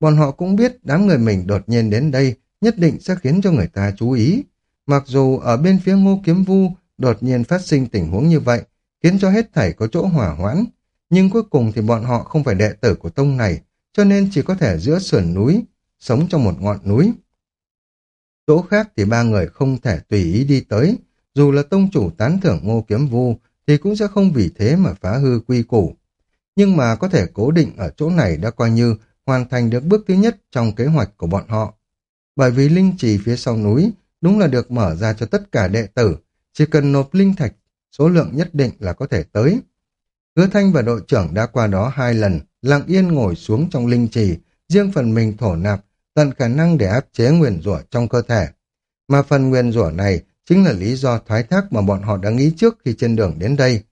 Speaker 1: Bọn họ cũng biết đám người mình đột nhiên đến đây nhất định sẽ khiến cho người ta chú ý. Mặc dù ở bên phía ngô kiếm vu đột nhiên phát sinh tình huống như vậy, khiến cho hết thảy có chỗ hỏa hoãn, nhưng cuối cùng thì bọn họ không phải đệ tử của tông này, cho nên chỉ có thể giữa sườn núi, sống trong một ngọn núi. Chỗ khác thì ba người không thể tùy ý đi tới, dù là tông chủ tán thưởng ngô kiếm vu thì cũng sẽ không vì thế mà phá hư quy củ. Nhưng mà có thể cố định ở chỗ này đã coi như hoàn thành được bước thứ nhất trong kế hoạch của bọn họ. Bởi vì linh trì phía sau núi đúng là được mở ra cho tất cả đệ tử, chỉ cần nộp linh thạch, số lượng nhất định là có thể tới. Hứa Thanh và đội trưởng đã qua đó hai lần, lặng yên ngồi xuống trong linh trì, riêng phần mình thổ nạp, tận khả năng để áp chế nguyền rủa trong cơ thể. Mà phần nguyền rủa này chính là lý do thoái thác mà bọn họ đã nghĩ trước khi trên đường đến đây.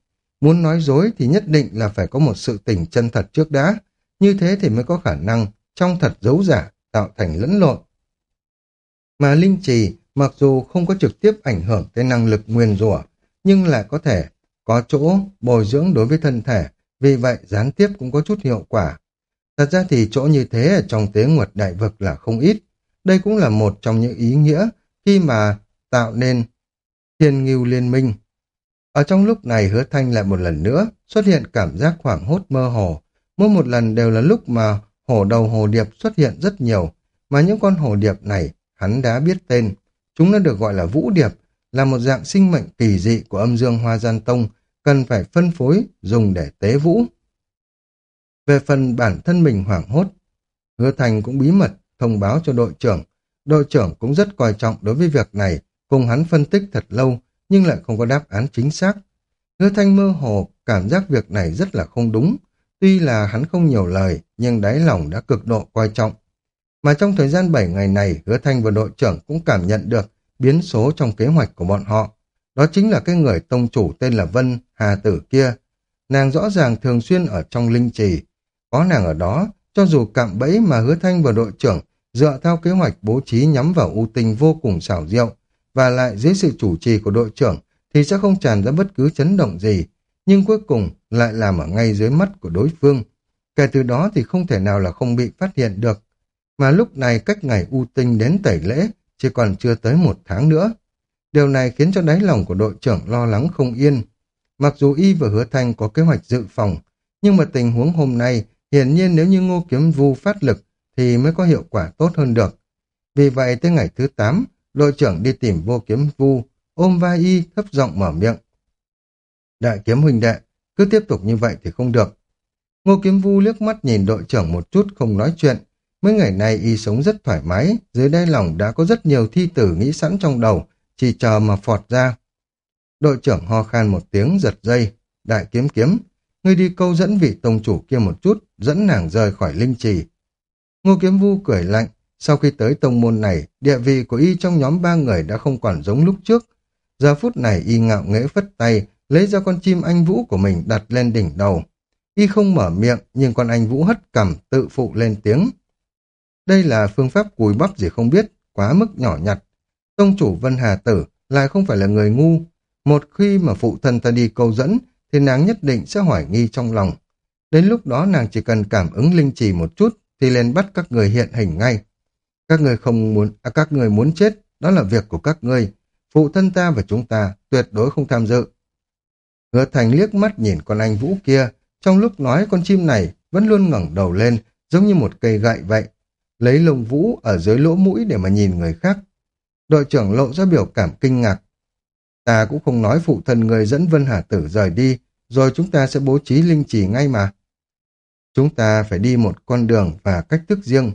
Speaker 1: Muốn nói dối thì nhất định là phải có một sự tình chân thật trước đã, như thế thì mới có khả năng trong thật giấu giả tạo thành lẫn lộn. Mà linh trì mặc dù không có trực tiếp ảnh hưởng tới năng lực nguyên rủa nhưng lại có thể có chỗ bồi dưỡng đối với thân thể, vì vậy gián tiếp cũng có chút hiệu quả. Thật ra thì chỗ như thế ở trong tế nguật đại vực là không ít. Đây cũng là một trong những ý nghĩa khi mà tạo nên thiên ngưu liên minh. Ở trong lúc này hứa thanh lại một lần nữa xuất hiện cảm giác hoảng hốt mơ hồ. Mỗi một lần đều là lúc mà hổ đầu hồ điệp xuất hiện rất nhiều, mà những con hồ điệp này hắn đã biết tên. Chúng nó được gọi là vũ điệp, là một dạng sinh mệnh kỳ dị của âm dương hoa gian tông, cần phải phân phối dùng để tế vũ. Về phần bản thân mình hoảng hốt, hứa thành cũng bí mật thông báo cho đội trưởng. Đội trưởng cũng rất coi trọng đối với việc này, cùng hắn phân tích thật lâu, nhưng lại không có đáp án chính xác. Hứa thanh mơ hồ, cảm giác việc này rất là không đúng. Tuy là hắn không nhiều lời, nhưng đáy lòng đã cực độ coi trọng. Mà trong thời gian 7 ngày này, hứa thanh và đội trưởng cũng cảm nhận được biến số trong kế hoạch của bọn họ. Đó chính là cái người tông chủ tên là Vân Hà Tử kia. Nàng rõ ràng thường xuyên ở trong linh trì. Có nàng ở đó, cho dù cạm bẫy mà hứa thanh và đội trưởng dựa theo kế hoạch bố trí nhắm vào ưu tinh vô cùng xảo diệu, và lại dưới sự chủ trì của đội trưởng thì sẽ không tràn ra bất cứ chấn động gì, nhưng cuối cùng lại làm ở ngay dưới mắt của đối phương. Kể từ đó thì không thể nào là không bị phát hiện được. Mà lúc này cách ngày U Tinh đến tẩy lễ chỉ còn chưa tới một tháng nữa. Điều này khiến cho đáy lòng của đội trưởng lo lắng không yên. Mặc dù Y và Hứa Thanh có kế hoạch dự phòng, nhưng mà tình huống hôm nay hiển nhiên nếu như Ngô Kiếm Vu phát lực thì mới có hiệu quả tốt hơn được. Vì vậy tới ngày thứ 8, đội trưởng đi tìm vô kiếm vu, ôm vai y thấp giọng mở miệng. Đại kiếm huynh đệ, cứ tiếp tục như vậy thì không được. Ngô kiếm vu liếc mắt nhìn đội trưởng một chút không nói chuyện. Mấy ngày nay y sống rất thoải mái, dưới đáy lòng đã có rất nhiều thi tử nghĩ sẵn trong đầu, chỉ chờ mà phọt ra. Đội trưởng ho khan một tiếng giật dây, đại kiếm kiếm, ngươi đi câu dẫn vị tông chủ kia một chút, dẫn nàng rời khỏi linh trì. Ngô kiếm vu cười lạnh, sau khi tới tông môn này, địa vị của y trong nhóm ba người đã không còn giống lúc trước. Giờ phút này y ngạo nghễ phất tay, lấy ra con chim anh vũ của mình đặt lên đỉnh đầu. Y không mở miệng, nhưng con anh vũ hất cằm tự phụ lên tiếng. Đây là phương pháp cùi bắp gì không biết, quá mức nhỏ nhặt. Tông chủ Vân Hà Tử lại không phải là người ngu. Một khi mà phụ thân ta đi câu dẫn, thì nàng nhất định sẽ hoài nghi trong lòng. Đến lúc đó nàng chỉ cần cảm ứng linh trì một chút, thì lên bắt các người hiện hình ngay. Các người không muốn, à, các người muốn chết, đó là việc của các ngươi. Phụ thân ta và chúng ta tuyệt đối không tham dự. Hứa Thành liếc mắt nhìn con anh Vũ kia, trong lúc nói con chim này vẫn luôn ngẩng đầu lên, giống như một cây gậy vậy. Lấy lông vũ ở dưới lỗ mũi để mà nhìn người khác. Đội trưởng lộ ra biểu cảm kinh ngạc. Ta cũng không nói phụ thân người dẫn Vân Hà Tử rời đi, rồi chúng ta sẽ bố trí linh trì ngay mà. Chúng ta phải đi một con đường và cách thức riêng,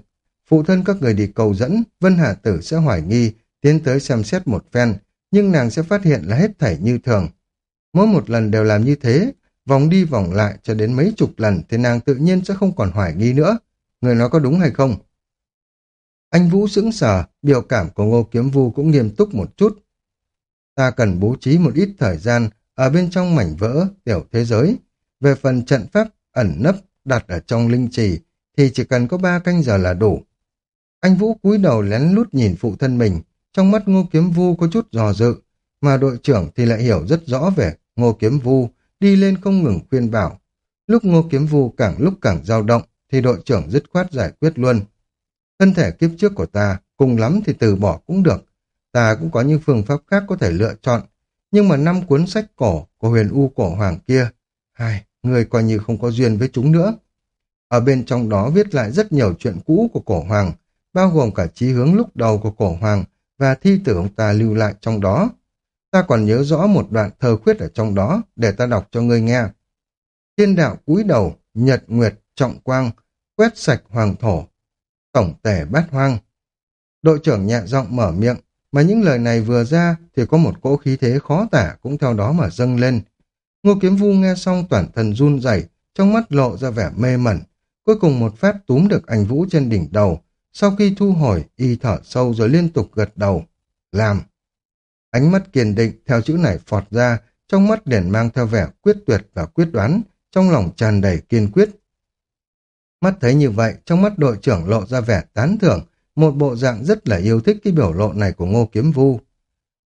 Speaker 1: Phụ thân các người đi cầu dẫn, Vân Hà Tử sẽ hoài nghi, tiến tới xem xét một phen, nhưng nàng sẽ phát hiện là hết thảy như thường. Mỗi một lần đều làm như thế, vòng đi vòng lại cho đến mấy chục lần thì nàng tự nhiên sẽ không còn hoài nghi nữa. Người nói có đúng hay không? Anh Vũ sững sờ, biểu cảm của Ngô Kiếm Vu cũng nghiêm túc một chút. Ta cần bố trí một ít thời gian ở bên trong mảnh vỡ tiểu thế giới. Về phần trận pháp ẩn nấp đặt ở trong linh trì thì chỉ cần có ba canh giờ là đủ. Anh Vũ cúi đầu lén lút nhìn phụ thân mình, trong mắt Ngô Kiếm Vu có chút dò dự, mà đội trưởng thì lại hiểu rất rõ về Ngô Kiếm Vu, đi lên không ngừng khuyên bảo. Lúc Ngô Kiếm Vu càng lúc càng dao động, thì đội trưởng dứt khoát giải quyết luôn. Thân thể kiếp trước của ta, cùng lắm thì từ bỏ cũng được. Ta cũng có những phương pháp khác có thể lựa chọn, nhưng mà năm cuốn sách cổ của huyền U cổ hoàng kia, hai, người coi như không có duyên với chúng nữa. Ở bên trong đó viết lại rất nhiều chuyện cũ của cổ hoàng, bao gồm cả chí hướng lúc đầu của cổ hoàng và thi tử ông ta lưu lại trong đó. Ta còn nhớ rõ một đoạn thơ khuyết ở trong đó để ta đọc cho ngươi nghe. Thiên đạo cúi đầu, nhật nguyệt, trọng quang, quét sạch hoàng thổ, tổng tể bát hoang. Đội trưởng nhẹ giọng mở miệng, mà những lời này vừa ra thì có một cỗ khí thế khó tả cũng theo đó mà dâng lên. Ngô Kiếm Vu nghe xong toàn thân run rẩy, trong mắt lộ ra vẻ mê mẩn. Cuối cùng một phát túm được anh Vũ trên đỉnh đầu, sau khi thu hồi, y thở sâu rồi liên tục gật đầu. Làm. Ánh mắt kiên định theo chữ này phọt ra, trong mắt liền mang theo vẻ quyết tuyệt và quyết đoán, trong lòng tràn đầy kiên quyết. Mắt thấy như vậy, trong mắt đội trưởng lộ ra vẻ tán thưởng, một bộ dạng rất là yêu thích cái biểu lộ này của Ngô Kiếm Vu.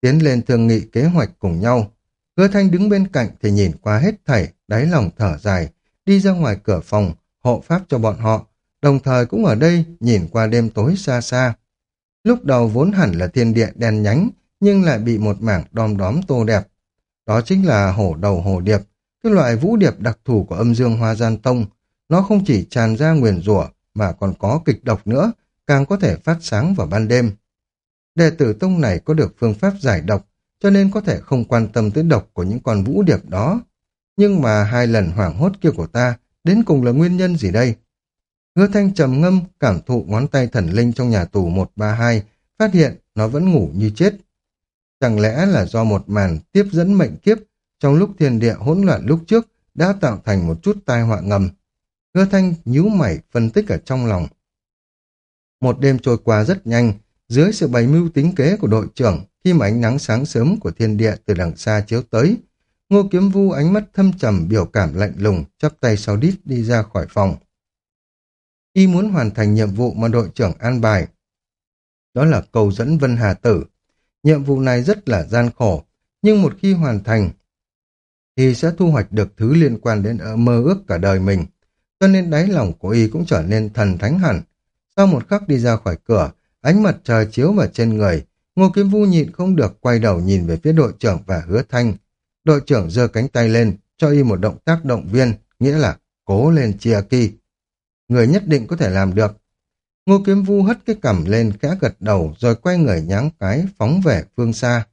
Speaker 1: Tiến lên thương nghị kế hoạch cùng nhau. Hứa Thanh đứng bên cạnh thì nhìn qua hết thảy, đáy lòng thở dài, đi ra ngoài cửa phòng, hộ pháp cho bọn họ, đồng thời cũng ở đây nhìn qua đêm tối xa xa. Lúc đầu vốn hẳn là thiên địa đen nhánh, nhưng lại bị một mảng đom đóm tô đẹp. Đó chính là hổ đầu hổ điệp, cái loại vũ điệp đặc thù của âm dương hoa gian tông. Nó không chỉ tràn ra nguyền rủa mà còn có kịch độc nữa, càng có thể phát sáng vào ban đêm. Đệ tử tông này có được phương pháp giải độc, cho nên có thể không quan tâm tới độc của những con vũ điệp đó. Nhưng mà hai lần hoảng hốt kia của ta, đến cùng là nguyên nhân gì đây? Hứa thanh trầm ngâm, cảm thụ ngón tay thần linh trong nhà tù 132, phát hiện nó vẫn ngủ như chết. Chẳng lẽ là do một màn tiếp dẫn mệnh kiếp trong lúc thiên địa hỗn loạn lúc trước đã tạo thành một chút tai họa ngầm. Hứa thanh nhíu mày phân tích ở trong lòng. Một đêm trôi qua rất nhanh, dưới sự bày mưu tính kế của đội trưởng, khi mà ánh nắng sáng sớm của thiên địa từ đằng xa chiếu tới, Ngô Kiếm Vu ánh mắt thâm trầm biểu cảm lạnh lùng, chắp tay sau đít đi ra khỏi phòng. Y muốn hoàn thành nhiệm vụ mà đội trưởng an bài. Đó là cầu dẫn Vân Hà Tử. Nhiệm vụ này rất là gian khổ, nhưng một khi hoàn thành thì sẽ thu hoạch được thứ liên quan đến ờ, mơ ước cả đời mình. Cho nên đáy lòng của Y cũng trở nên thần thánh hẳn. Sau một khắc đi ra khỏi cửa, ánh mặt trời chiếu vào trên người, Ngô Kiếm Vu nhịn không được quay đầu nhìn về phía đội trưởng và hứa thanh. Đội trưởng giơ cánh tay lên, cho y một động tác động viên, nghĩa là cố lên chia kỳ. Người nhất định có thể làm được. Ngô Kiếm Vu hất cái cằm lên khẽ gật đầu rồi quay người nháng cái phóng về phương xa.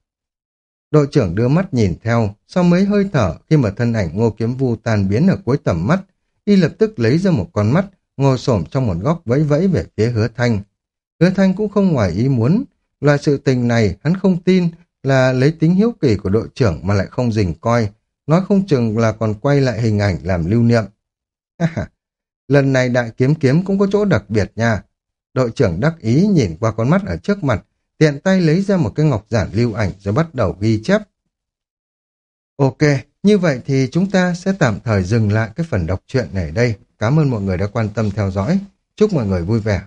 Speaker 1: Đội trưởng đưa mắt nhìn theo, sau mấy hơi thở khi mà thân ảnh Ngô Kiếm Vu tan biến ở cuối tầm mắt, y lập tức lấy ra một con mắt, ngồi xổm trong một góc vẫy vẫy về phía hứa thanh. Hứa thanh cũng không ngoài ý muốn, loại sự tình này hắn không tin là lấy tính hiếu kỳ của đội trưởng mà lại không dình coi, nói không chừng là còn quay lại hình ảnh làm lưu niệm. Lần này đại kiếm kiếm cũng có chỗ đặc biệt nha. Đội trưởng đắc ý nhìn qua con mắt ở trước mặt, tiện tay lấy ra một cái ngọc giản lưu ảnh rồi bắt đầu ghi chép. Ok, như vậy thì chúng ta sẽ tạm thời dừng lại cái phần đọc truyện này đây. Cảm ơn mọi người đã quan tâm theo dõi. Chúc mọi người vui vẻ.